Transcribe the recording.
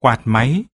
quạt máy.